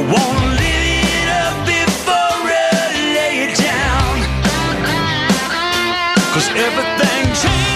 won't live it up before I lay it down. Cause everything changed.